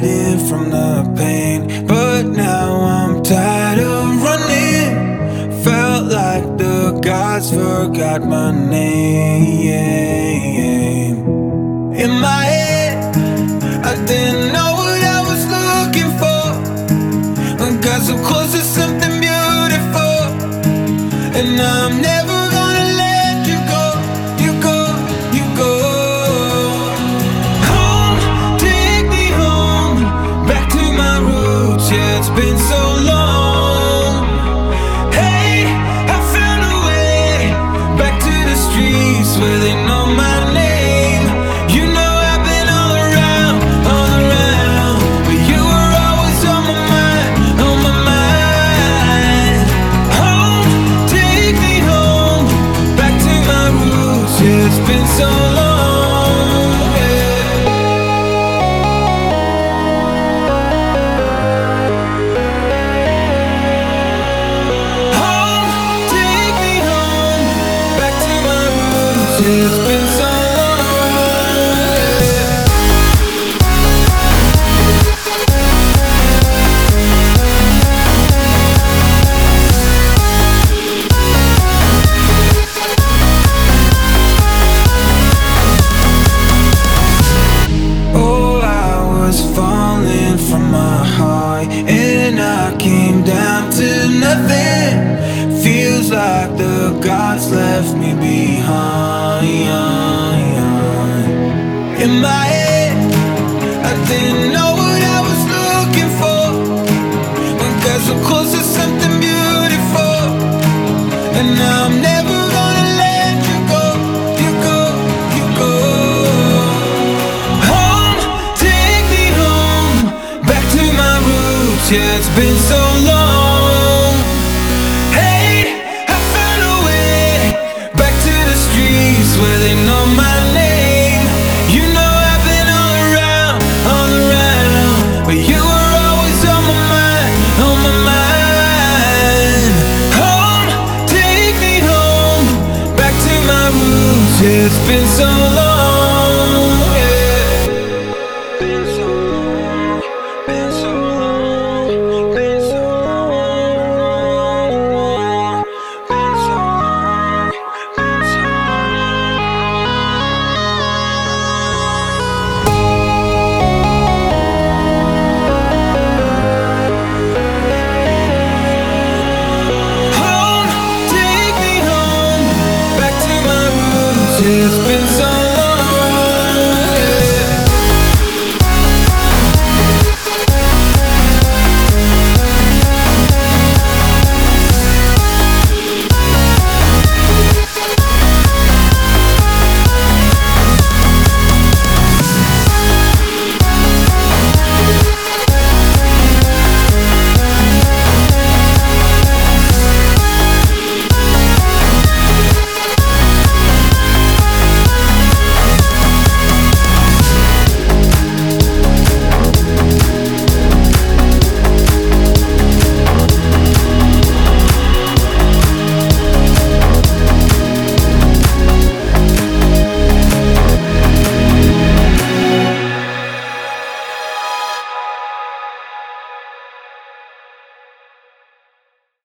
hiding from the pain, but now I'm tired of running. Felt like the gods forgot my name. In my head, I didn't know what I was looking for. Got so close to something beautiful, and I'm never. Roots. Like the gods left me behind. In my head, I didn't know what I was looking for. Got so close to something beautiful, and now I'm never gonna let you go. Been so long.